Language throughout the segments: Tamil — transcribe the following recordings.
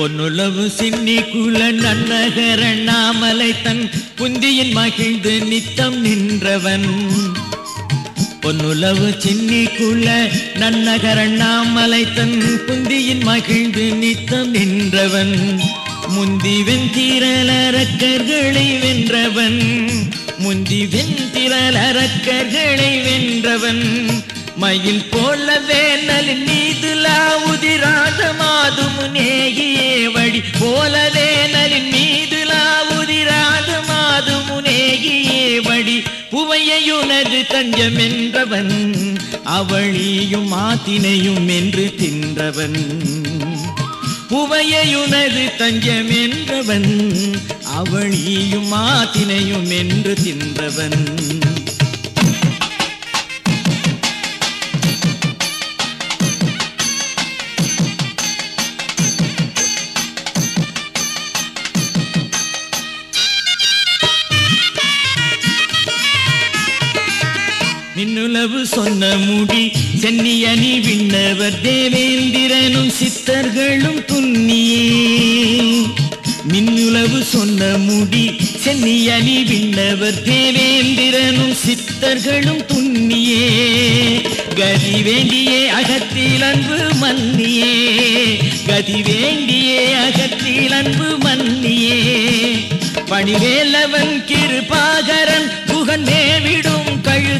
பொன்னுளவு சின்னி குல நன்னகர நாமலை தன் புந்தியில் மகிழ்ந்து நித்தம் நின்றவன். பொன்னுளவு சின்னி குல நன்னகர நாமலை தன் புந்தியில் மகிழ்ந்து நித்தம் நின்றவன். முந்தி வெந்திரலரக்கர்களை வென்றவன். முந்தி வெந்திரலரக்கர்களை வென்றவன். மயில் போல வேனலின் மீது லாவுதிராத மாதுமுனேகியே வழி போல வேனலின் மீது லாவுதிராத மாதுமுனேகியே வழி புவையுனது தஞ்சம் என்றவன் அவளியும் ஆத்தினையும் என்று தின்றவன். புவையுனது தஞ்சம் என்றவன் அவளியும் ஆத்தினையும் என்று தின்றவன். மின்னுளவு சொன்ன முடி சென்னியணி விண்ணவர் தேவேந்திரனும் சித்தர்களும் துன்னியே மின்னுளவு சொன்ன முடி சென்னியணி விண்ணவர் தேவேந்திரனும் சித்தர்களும் துன்னியே கதி வேண்டியே அகத்தில் அன்பு மன்னியே. கதி வேண்டியே அகத்தில் அன்பு மன்னியே. பணிவேலவன் கிருபாகரன் புகன் மேவிடும்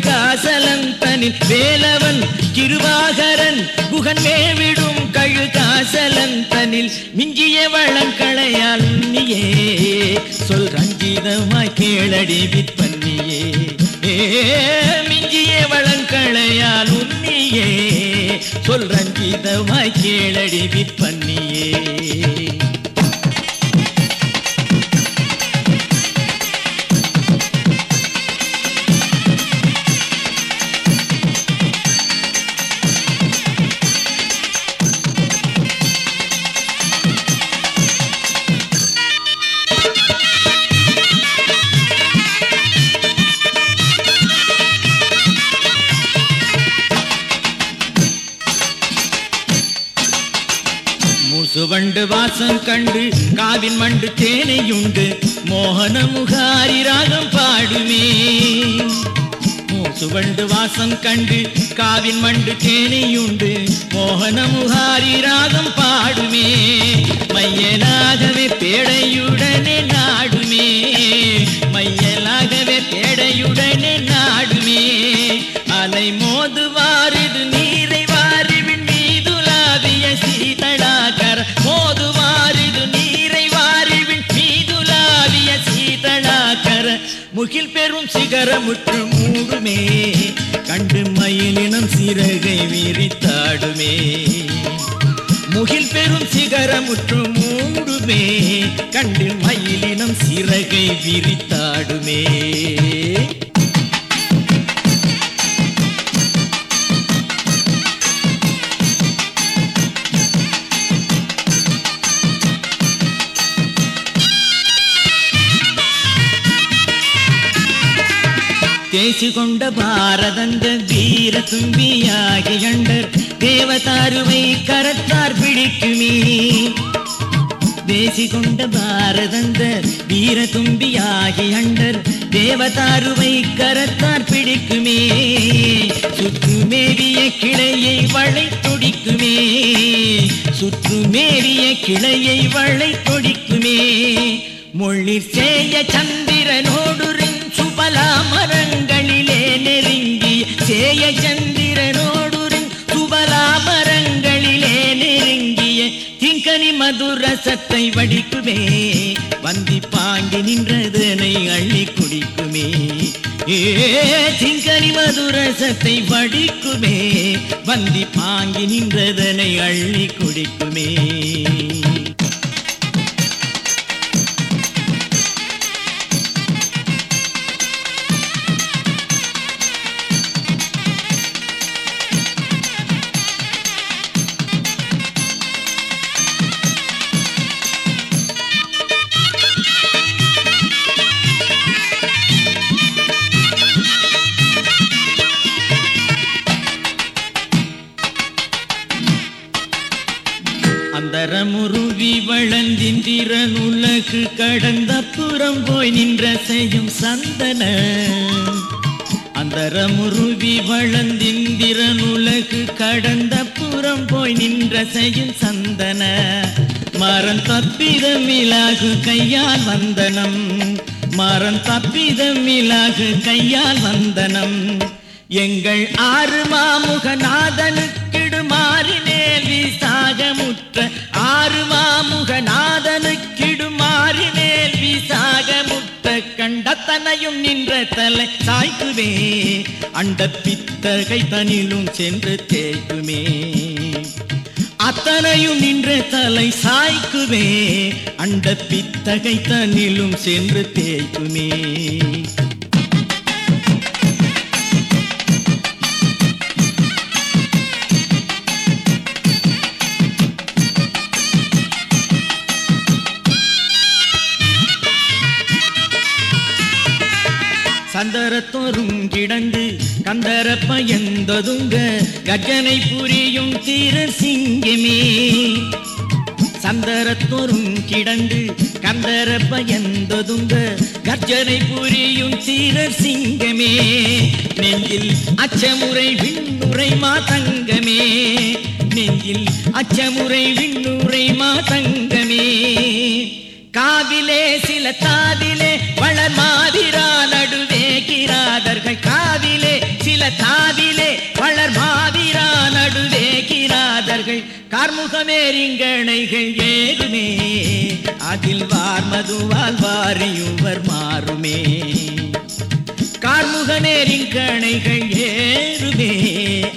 கழுகாசலன் தனில் வேலவன் கிருவாகரன் புகன் மேவிடும் கழுகாசலன் தனில் மிஞ்சிய வளங்களையால் உன்னியே சொல் ரஞ்சிதமாய் கேளடி விற்பன்னியே. மிஞ்சிய வளங்களையால் உன்னியே சொல் ரஞ்சிதமாய் கேளடி விற்பன்னியே. மூசுவண்டு வாசம் கண்டு காவின் மண்டு தேனையுண்டு. மோகன முகாரி ராகம் பாடுமே. சுவண்டு வாசம் கண்டு காவின் மண்டு தேனையுண்டு. மோகன முகாரி ராகம் பாடுமே. மையலாகவே பேடையுடனே நாடுமே. மையலாகவே பேடையுடனே நாடுமே. அலை மோதுவாரிது நீ கரமுற்று மூடுமே கண்டு மயிலினம் சிறகை விரித்தாடுமே. முகில் பெரும் சிகரமுற்று மூடுமே கண்டு மயிலினம் சிறகை விரித்தாடுமே. தேசி கொண்ட பாரதந்த வீர தும்பியாகி அண்டர் தேவதாருவை கரத்தார் பிடிக்குமே. தேசி கொண்ட பாரதந்த வீர தும்பியாகி அண்டர் தேவதாருவை கரத்தார் பிடிக்குமே. சுற்றுமேறிய கிளையை வளை தொடிக்குமே. சுற்றுமேறிய கிளையை வளை தொடிக்குமே. மொழிற் சேய சந்திரனோடு சுபலா மரங்களிலே நெருங்கி சேய சந்திரனோடுரின் சுபலா மரங்களிலே நெருங்கிய திங்கனி மதுரசத்தை வடிக்குமே. வந்தி பாங்கி நின்றதனை அள்ளி குடிக்குமே. ஏ திங்கனி மதுரசத்தை வடிக்குமே. வந்தி பாங்கி நின்றதனை அள்ளி குடிக்குமே. உலகு கடந்த புறம் போய் நின்ற செய்யும் சந்தன. அந்தரமுருவி வளந்திந்திரன் உலகு கடந்த புறம் போய் நின்ற செய்யும் சந்தன. மரம் தப்பிதமிலாகு கையால் வந்தனம். மரம் தப்பிதமிலாகு கையால் வந்தனம். எங்கள் ஆறு மாமுகநாதனுக்கிடுமாறி நேல்வி கண்டத்தனையும் நின்ற தலை சாய்க்குமே. அண்ட பித்தகை தனிலும் சென்று தேய்க்குமே. அத்தனையும் நின்ற தலை சாய்க்குவே அண்ட பித்தகை தன்னிலும் சென்று தேய்க்குமே. சந்தரத்தோறும் கிடந்து கந்தர பயந்ததுங்க கஜனை புரியும் தீர சிங்கமே. சந்தரத்தோறும் கிடந்து கந்தர பயந்ததுங்க கர்ஜனை புரியும் தீர சிங்கமே. நெஞ்சில் அச்சமுறை விண்ணுரை மாதங்கமே. நெஞ்சில் அச்சமுறை விண்ணுரை மாதங்கமே. காவிலே சில தாதிலே வளர்மா சில வளர் மாதிரா நடுவே கிராதர்கள். கார்முகமேரிங்கணைகள் ஏறுமே அதில் வார்மதுவால் வாரியுவர் மாறுமே. கார்முகநேரிங்கணைகள் ஏறுமே.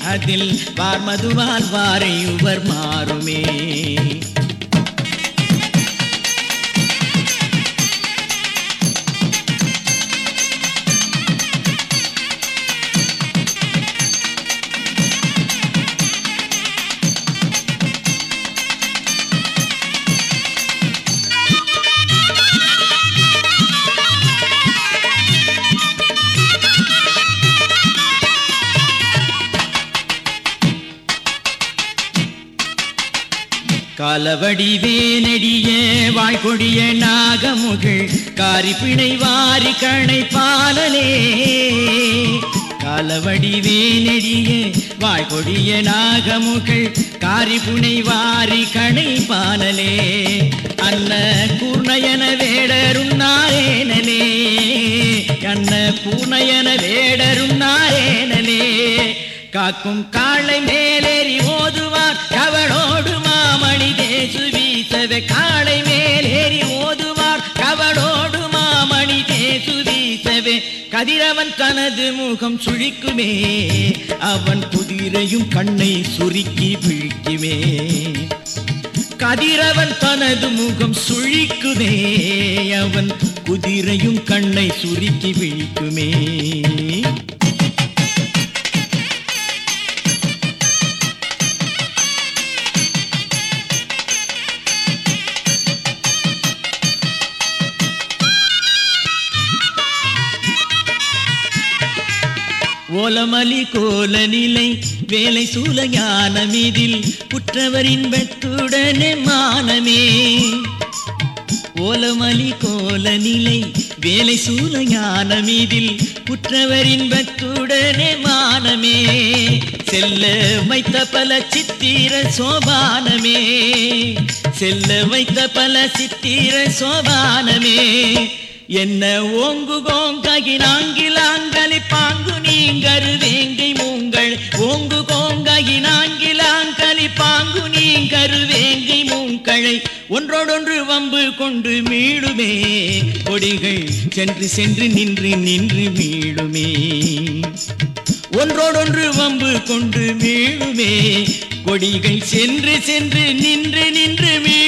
அதில் வார்மதுவால் வாரியுவர் மாறுமே. காலவடிவே நெடிய வாய்கொடிய நாகமுகில் காரிப்பிணை வாரி கணை பாலனே காலவடிவே நெடிய வாய்கொடிய நாகமுகில் காரிப்புனை வாரி கணை பாலலே அன்ன கூர்ணயன வேடருன்னாரேனலே அன்ன பூர்ணயன வேடருன்னாரேனலே காக்கும் காளை மேலேறி ஓதுவார் கவனோடு வீசவே காளை மேலேறி ஓதுவார் கவனோடு மாமணி தேசு கதிரவன் தனது முகம் சுழிக்குமே. அவன் குதிரையும் கண்ணை சுருக்கி விழிக்குமே கதிரவன் தனது முகம் சுழிக்குமே. அவன் குதிரையும் கண்ணை சுருக்கி விழிக்குமே ஓலமலி கோல நிலை வேலை சூல ஞானமிதில் குற்றவரின் வெட்டுடனே மானமே. ஓலமலி கோல நிலை வேலை சூல ஞானமிதில் குற்றவரின் பத்துடனே மானமே. செல்ல வைத்த பல சித்திர சோபானமே. செல்ல வைத்த பல சித்திர சோபானமே. என்ன ஓங்கு கோங்ககினாங்கிலாங்கலி பாங்கு நீங்கரு வேங்கை மூங்கள். ஓங்கு கோங்ககினாங்கிலாங்கலி பாங்கு நீங்கரு வேங்கை மூங்களை. ஒன்றோடொன்று வம்பு கொண்டு மீளுமே. கொடிகள் சென்று சென்று நின்று நின்று மீளுமே. ஒன்றோடொன்று வம்பு கொண்டு மீளுமே. கொடிகள் சென்று சென்று நின்று நின்று மீ